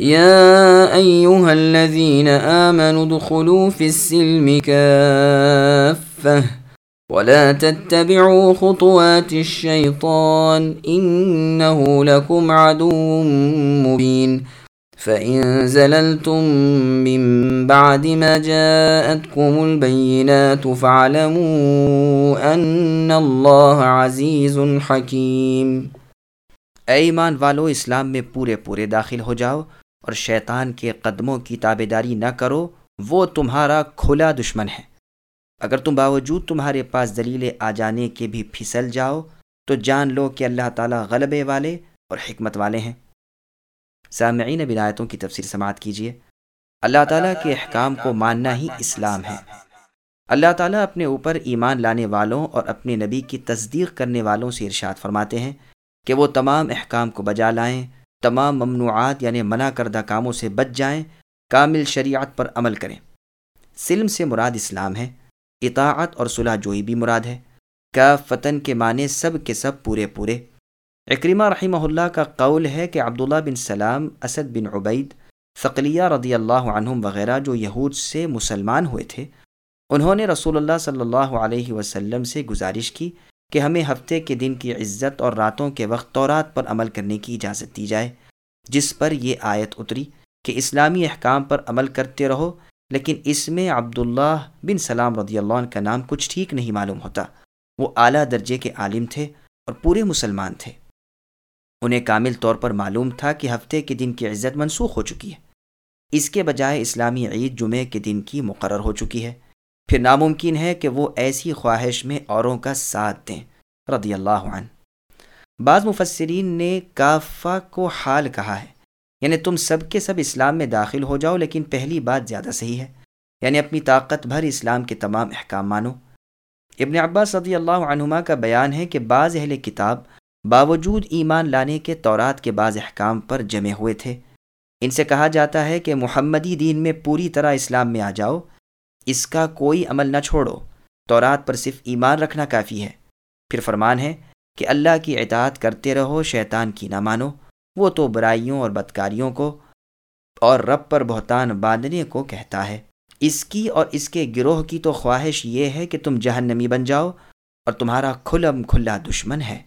يا أيها الذين آمنوا ادخلوا في السلم كافة ولا تتبعوا خطوات الشيطان إنه لكم عدو مبين فإن زللتم من بعد ما جاءتكم البينات فاعلموا أن الله عزيز حكيم اے ایمان والو إسلام میں پورے پورے داخل ہو جاؤ۔ اور شیطان کے قدموں کی تابے داری نہ کرو، وہ تمہارا کھلا دشمن ہے۔ اگر تم باوجود تمہارے پاس دلیلیں آ جانے کے بھی پھسل جاؤ، تو جان لو کہ اللہ تعالیٰ غلبے والے اور حکمت والے ہیں۔ سامعین بنایتوں کی تفسیر سماعت کیجیے۔ اللہ تعالیٰ کے احکام کو ماننا ہی اسلام ہے۔ اللہ تعالیٰ اپنے اوپر ایمان لانے والوں اور اپنے نبی کی تصدیق کرنے والوں سے ارشاد فرماتے ہیں کہ وہ تمام احکام کو بجا لائیں۔ تمام ممنوعات یعنی منع کردہ کاموں سے بچ جائیں، کامل شریعت پر عمل کریں۔ سلم سے مراد اسلام ہے، اطاعت اور صلاح جوئی بھی مراد ہے۔ کا فتن کے معنی سب کے سب پورے پورے۔ اکریمہ رحمہ اللہ کا قول ہے کہ عبداللہ بن سلام، اسد بن عبید فقلیہ رضی اللہ عنہم وغیرہ جو یہود سے مسلمان ہوئے تھے، انہوں نے رسول اللہ صلی اللہ علیہ وسلم سے گزارش کی کہ ہمیں ہفتے کے دن کی عزت اور راتوں کے وقت تورات پر عمل کرنے کی اجازت دی جائے، جس پر یہ آیت اتری کہ اسلامی احکام پر عمل کرتے رہو، لیکن اس میں عبداللہ بن سلام رضی اللہ عنہ کا نام کچھ ٹھیک نہیں معلوم ہوتا۔ وہ اعلیٰ درجے کے عالم تھے اور پورے مسلمان تھے۔ انہیں کامل طور پر معلوم تھا کہ ہفتے کے دن کی عزت منسوخ ہو چکی ہے۔ اس کے بجائے اسلامی عید جمعے کے دن کی مقرر ہو چکی ہے۔ پھر ناممکن ہے کہ وہ ایسی خواہش میں اوروں کا ساتھ دیں۔ رضی اللہ عنہ۔ بعض مفسرین نے کافہ کو حال کہا ہے۔ یعنی تم سب کے سب اسلام میں داخل ہو جاؤ، لیکن پہلی بات زیادہ صحیح ہے۔ یعنی اپنی طاقت بھر اسلام کے تمام احکام مانو۔ ابن عباس رضی اللہ عنہما کا بیان ہے کہ بعض اہل کتاب باوجود ایمان لانے کے تورات کے بعض احکام پر جمے ہوئے تھے۔ ان سے کہا جاتا ہے کہ محمدی دین میں پوری طرح اسلام میں آ جاؤ۔ اس کا کوئی عمل نہ چھوڑو۔ تورات پر صرف ایمان رکھنا کافی ہے۔ پھر فرمان ہے کہ اللہ کی اطاعت کرتے رہو، شیطان کی نہ مانو۔ وہ تو برائیوں اور بدکاریوں کو اور رب پر بہتان باندھنے کو کہتا ہے۔ اس کی اور اس کے گروہ کی تو خواہش یہ ہے کہ تم جہنمی بن جاؤ اور تمہارا کھلم کھلا دشمن ہے۔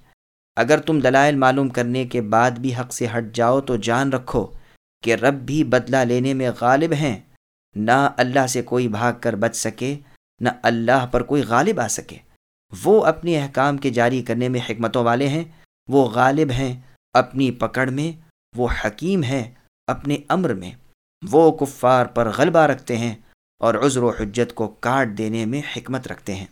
اگر تم دلائل معلوم کرنے کے بعد بھی حق سے ہٹ جاؤ تو جان رکھو کہ رب بھی بدلہ لینے میں غالب ہیں۔ نہ اللہ سے کوئی بھاگ کر بچ سکے، نہ اللہ پر کوئی غالب آ سکے۔ وہ اپنے احکام کے جاری کرنے میں حکمتوں والے ہیں، وہ غالب ہیں اپنی پکڑ میں، وہ حکیم ہیں اپنے امر میں۔ وہ کفار پر غلبہ رکھتے ہیں اور عذر و حجت کو کاٹ دینے میں حکمت رکھتے ہیں۔